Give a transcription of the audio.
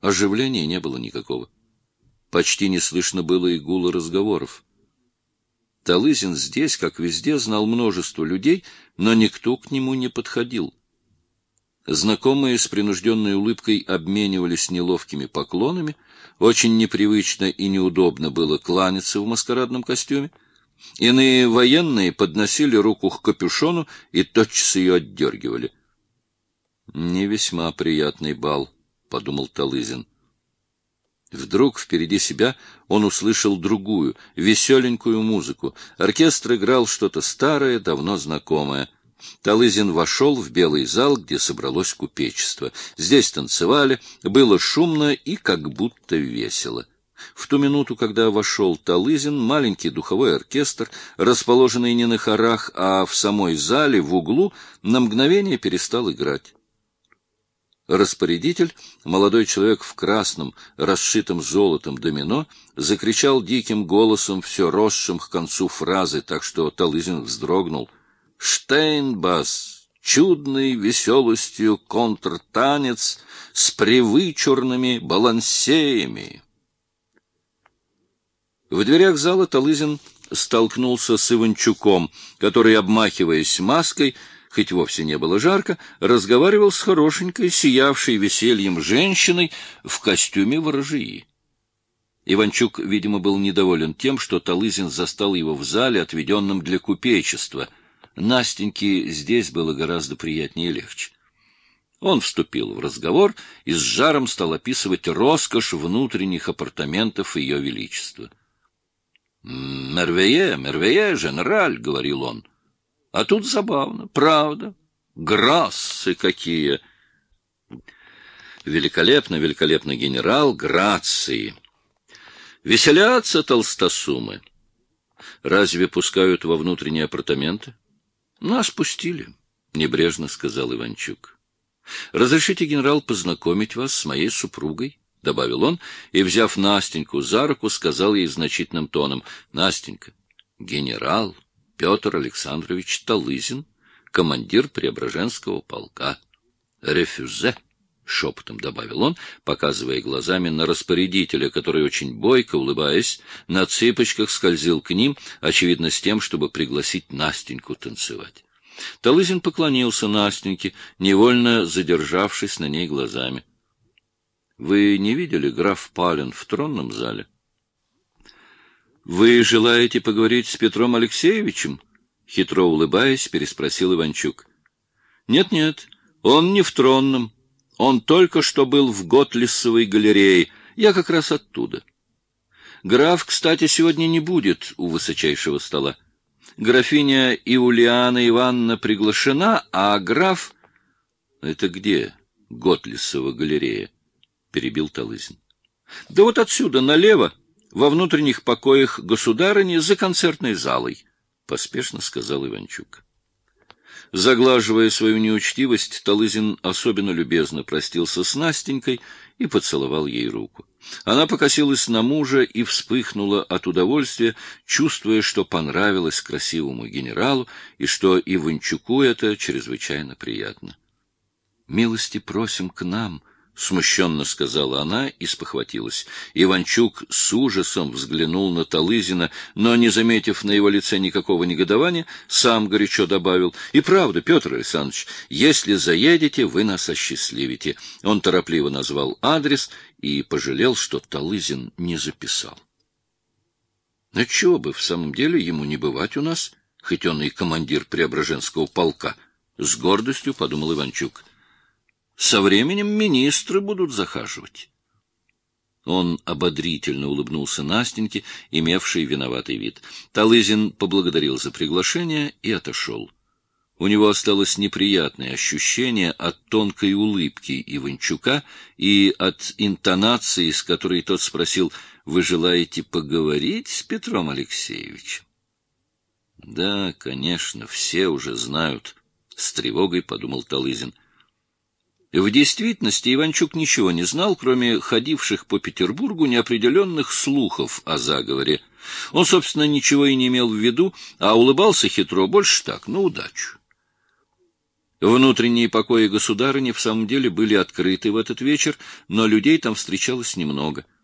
Оживления не было никакого. Почти не слышно было и гула разговоров. Талызин здесь, как везде, знал множество людей, но никто к нему не подходил. Знакомые с принужденной улыбкой обменивались неловкими поклонами, очень непривычно и неудобно было кланяться в маскарадном костюме. Иные военные подносили руку к капюшону и тотчас ее отдергивали. «Не весьма приятный бал», — подумал Талызин. Вдруг впереди себя он услышал другую, веселенькую музыку. Оркестр играл что-то старое, давно знакомое. Талызин вошел в белый зал, где собралось купечество. Здесь танцевали, было шумно и как будто весело. В ту минуту, когда вошел Талызин, маленький духовой оркестр, расположенный не на хорах, а в самой зале, в углу, на мгновение перестал играть. Распорядитель, молодой человек в красном, расшитом золотом домино, закричал диким голосом, все росшим к концу фразы, так что Талызин вздрогнул. «Штейнбас! Чудной веселостью контртанец с привычурными балансеями!» В дверях зала Талызин столкнулся с Иванчуком, который, обмахиваясь маской, хоть вовсе не было жарко, разговаривал с хорошенькой, сиявшей весельем женщиной в костюме ворожии. Иванчук, видимо, был недоволен тем, что Талызин застал его в зале, отведенном для купечества. Настеньке здесь было гораздо приятнее и легче. Он вступил в разговор и с жаром стал описывать роскошь внутренних апартаментов Ее Величества. «Мервее, мервее, женераль», — говорил он, — а тут забавно, правда. Грассы какие! Великолепно, великолепно генерал, грации. Веселятся толстосумы. Разве пускают во внутренние апартаменты? Нас пустили, — небрежно сказал Иванчук. Разрешите, генерал, познакомить вас с моей супругой? — добавил он, и, взяв Настеньку за руку, сказал ей значительным тоном. — Настенька, генерал — Петр Александрович Талызин, командир Преображенского полка. Рефюзе, шепотом добавил он, показывая глазами на распорядителя, который очень бойко, улыбаясь, на цыпочках скользил к ним, очевидно, с тем, чтобы пригласить Настеньку танцевать. Талызин поклонился Настеньке, невольно задержавшись на ней глазами. — Вы не видели граф Палин в тронном зале? — вы желаете поговорить с Петром Алексеевичем? Хитро улыбаясь, переспросил Иванчук. Нет-нет, он не в тронном. Он только что был в Готлисовой галерее. Я как раз оттуда. Граф, кстати, сегодня не будет у высочайшего стола. Графиня Иулиана Ивановна приглашена, а граф... — Это где Готлисова галерея? — перебил Талызин. — Да вот отсюда, налево, во внутренних покоях государыни за концертной залой, — поспешно сказал Иванчук. Заглаживая свою неучтивость, Талызин особенно любезно простился с Настенькой и поцеловал ей руку. Она покосилась на мужа и вспыхнула от удовольствия, чувствуя, что понравилось красивому генералу и что Иванчуку это чрезвычайно приятно. «Милости просим к нам», — смущенно сказала она и спохватилась. Иванчук с ужасом взглянул на Талызина, но, не заметив на его лице никакого негодования, сам горячо добавил. — И правда, Петр Александрович, если заедете, вы нас осчастливите. Он торопливо назвал адрес и пожалел, что Талызин не записал. — А чего бы в самом деле ему не бывать у нас, хоть он и командир Преображенского полка? — с гордостью подумал Иванчук. — со временем министры будут захаживать. Он ободрительно улыбнулся Настеньке, имевшей виноватый вид. Талызин поблагодарил за приглашение и отошел. У него осталось неприятное ощущение от тонкой улыбки Иванчука и от интонации, с которой тот спросил, «Вы желаете поговорить с Петром Алексеевичем?» «Да, конечно, все уже знают», — с тревогой подумал Талызин. В действительности Иванчук ничего не знал, кроме ходивших по Петербургу неопределенных слухов о заговоре. Он, собственно, ничего и не имел в виду, а улыбался хитро больше так, на удачу. Внутренние покои государыни в самом деле были открыты в этот вечер, но людей там встречалось немного —